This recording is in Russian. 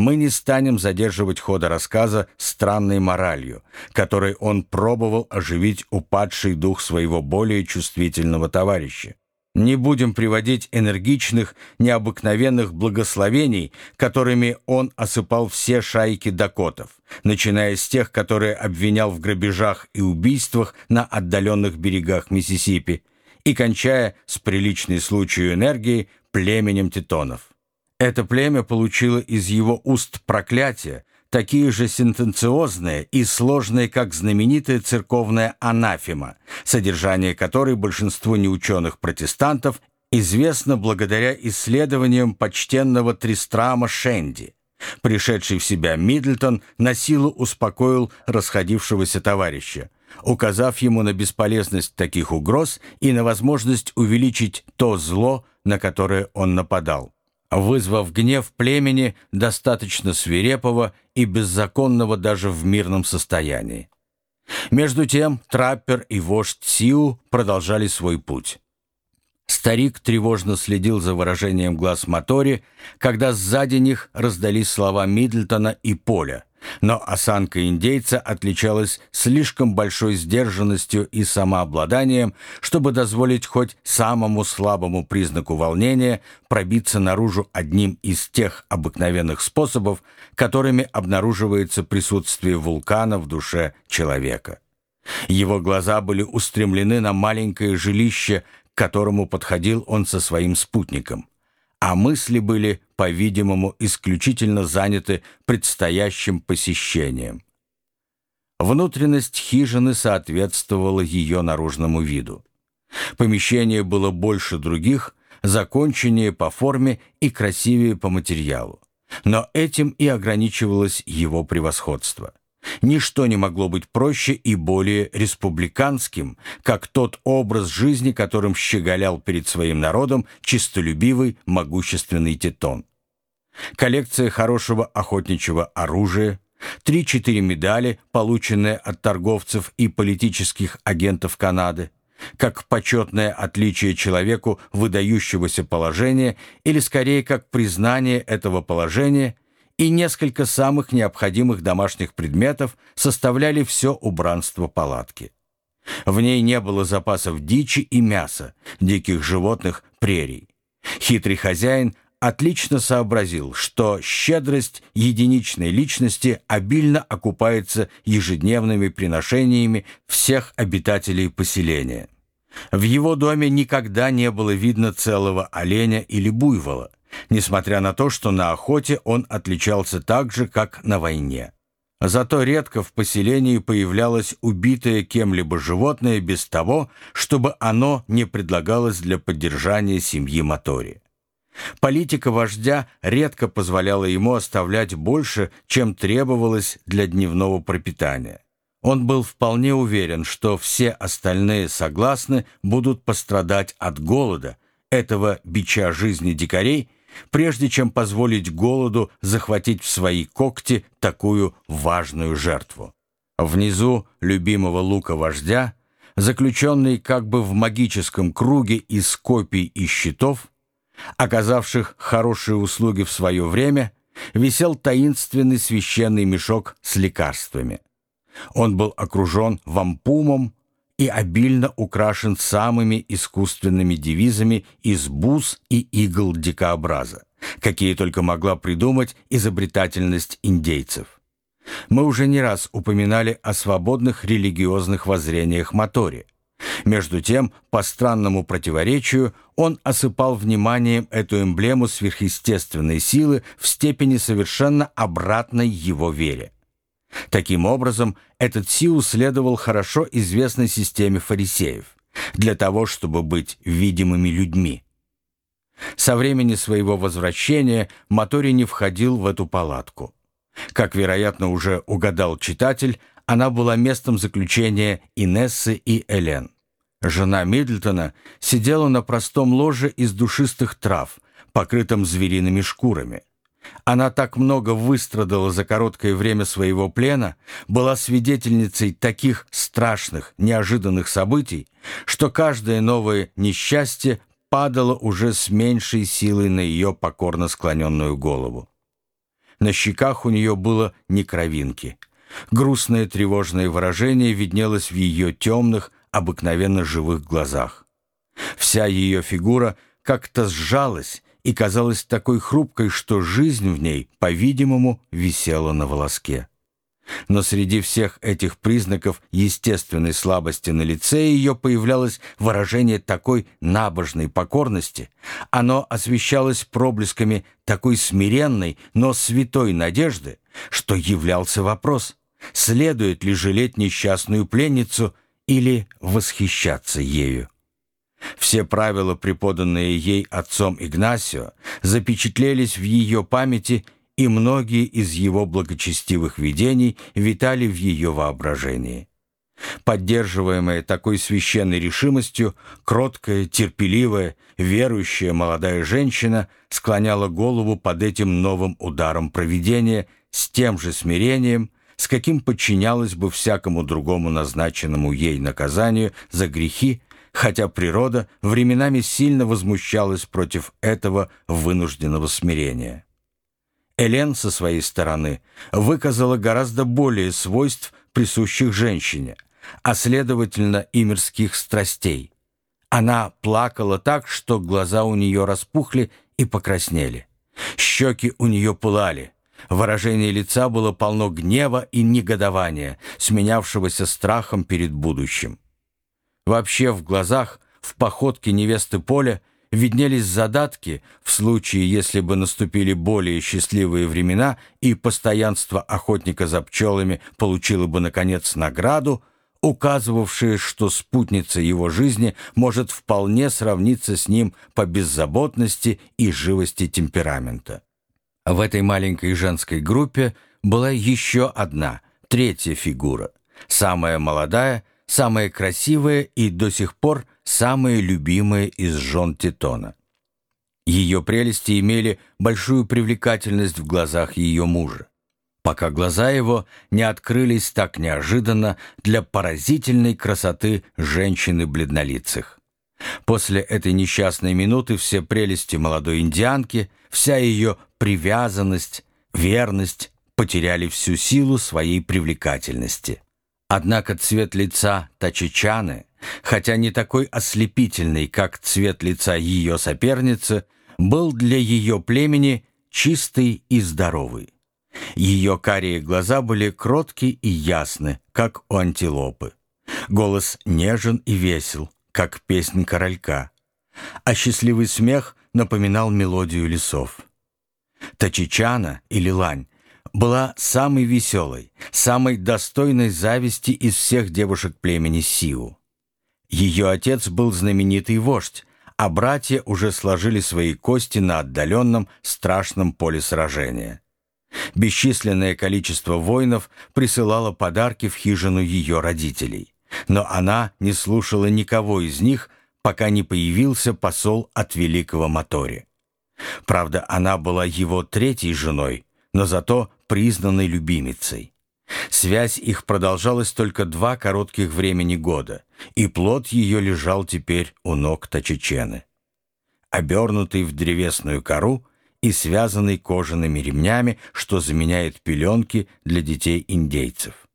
Мы не станем задерживать хода рассказа странной моралью, которой он пробовал оживить упадший дух своего более чувствительного товарища. Не будем приводить энергичных, необыкновенных благословений, которыми он осыпал все шайки дакотов, начиная с тех, которые обвинял в грабежах и убийствах на отдаленных берегах Миссисипи, и кончая с приличной случаю энергии племенем титонов. Это племя получило из его уст проклятия, такие же сентенциозные и сложные, как знаменитая церковная анафема, содержание которой большинству неученых протестантов известно благодаря исследованиям почтенного Тристрама Шенди. Пришедший в себя Мидлтон на силу успокоил расходившегося товарища, указав ему на бесполезность таких угроз и на возможность увеличить то зло, на которое он нападал вызвав гнев племени достаточно свирепого и беззаконного даже в мирном состоянии. Между тем траппер и вождь Сиу продолжали свой путь. Старик тревожно следил за выражением глаз Мотори, когда сзади них раздались слова Мидлтона и Поля – но осанка индейца отличалась слишком большой сдержанностью и самообладанием, чтобы дозволить хоть самому слабому признаку волнения пробиться наружу одним из тех обыкновенных способов, которыми обнаруживается присутствие вулкана в душе человека. Его глаза были устремлены на маленькое жилище, к которому подходил он со своим спутником а мысли были, по-видимому, исключительно заняты предстоящим посещением. Внутренность хижины соответствовала ее наружному виду. Помещение было больше других, законченнее по форме и красивее по материалу. Но этим и ограничивалось его превосходство. Ничто не могло быть проще и более республиканским, как тот образ жизни, которым щеголял перед своим народом чистолюбивый, могущественный Титон. Коллекция хорошего охотничьего оружия, три-четыре медали, полученные от торговцев и политических агентов Канады, как почетное отличие человеку выдающегося положения или скорее как признание этого положения – и несколько самых необходимых домашних предметов составляли все убранство палатки. В ней не было запасов дичи и мяса, диких животных, прерий. Хитрый хозяин отлично сообразил, что щедрость единичной личности обильно окупается ежедневными приношениями всех обитателей поселения. В его доме никогда не было видно целого оленя или буйвола, несмотря на то, что на охоте он отличался так же, как на войне. Зато редко в поселении появлялось убитое кем-либо животное без того, чтобы оно не предлагалось для поддержания семьи Мотори. Политика вождя редко позволяла ему оставлять больше, чем требовалось для дневного пропитания. Он был вполне уверен, что все остальные согласны будут пострадать от голода, этого бича жизни дикарей – прежде чем позволить голоду захватить в свои когти такую важную жертву. Внизу любимого лука вождя, заключенный как бы в магическом круге из копий и щитов, оказавших хорошие услуги в свое время, висел таинственный священный мешок с лекарствами. Он был окружен вампумом, и обильно украшен самыми искусственными девизами из бус и игл дикообраза, какие только могла придумать изобретательность индейцев. Мы уже не раз упоминали о свободных религиозных воззрениях Моторе. Между тем, по странному противоречию, он осыпал вниманием эту эмблему сверхъестественной силы в степени совершенно обратной его вере. Таким образом, этот Сиу следовал хорошо известной системе фарисеев для того, чтобы быть видимыми людьми. Со времени своего возвращения Мотори не входил в эту палатку. Как, вероятно, уже угадал читатель, она была местом заключения Инессы и Элен. Жена Мидлтона сидела на простом ложе из душистых трав, покрытом звериными шкурами. Она так много выстрадала за короткое время своего плена, была свидетельницей таких страшных, неожиданных событий, что каждое новое несчастье падало уже с меньшей силой на ее покорно склоненную голову. На щеках у нее было не кровинки. Грустное тревожное выражение виднелось в ее темных, обыкновенно живых глазах. Вся ее фигура как-то сжалась и казалась такой хрупкой, что жизнь в ней, по-видимому, висела на волоске. Но среди всех этих признаков естественной слабости на лице ее появлялось выражение такой набожной покорности. Оно освещалось проблесками такой смиренной, но святой надежды, что являлся вопрос, следует ли жалеть несчастную пленницу или восхищаться ею. Все правила, преподанные ей отцом Игнасио, запечатлелись в ее памяти и многие из его благочестивых видений витали в ее воображении. Поддерживаемая такой священной решимостью, кроткая, терпеливая, верующая молодая женщина склоняла голову под этим новым ударом провидения с тем же смирением, с каким подчинялась бы всякому другому назначенному ей наказанию за грехи, хотя природа временами сильно возмущалась против этого вынужденного смирения. Элен со своей стороны выказала гораздо более свойств, присущих женщине, а следовательно и мирских страстей. Она плакала так, что глаза у нее распухли и покраснели. Щеки у нее пылали. Выражение лица было полно гнева и негодования, сменявшегося страхом перед будущим. Вообще в глазах, в походке невесты Поля виднелись задатки в случае, если бы наступили более счастливые времена и постоянство охотника за пчелами получило бы, наконец, награду, указывавшие, что спутница его жизни может вполне сравниться с ним по беззаботности и живости темперамента. В этой маленькой женской группе была еще одна, третья фигура, самая молодая, самая красивая и до сих пор самая любимая из жен Титона. Ее прелести имели большую привлекательность в глазах ее мужа, пока глаза его не открылись так неожиданно для поразительной красоты женщины бледнолицых. После этой несчастной минуты все прелести молодой индианки, вся ее привязанность, верность потеряли всю силу своей привлекательности. Однако цвет лица Тачичаны, хотя не такой ослепительный, как цвет лица ее соперницы, был для ее племени чистый и здоровый. Ее карие глаза были кротки и ясны, как у антилопы. Голос нежен и весел, как песнь королька, а счастливый смех напоминал мелодию лесов. Тачичана или лань была самой веселой, самой достойной зависти из всех девушек племени Сиу. Ее отец был знаменитый вождь, а братья уже сложили свои кости на отдаленном страшном поле сражения. Бесчисленное количество воинов присылало подарки в хижину ее родителей, но она не слушала никого из них, пока не появился посол от великого Мотори. Правда, она была его третьей женой, но зато признанной любимицей. Связь их продолжалась только два коротких времени года, и плод ее лежал теперь у ног Тачечены. Обернутый в древесную кору и связанный кожаными ремнями, что заменяет пеленки для детей индейцев.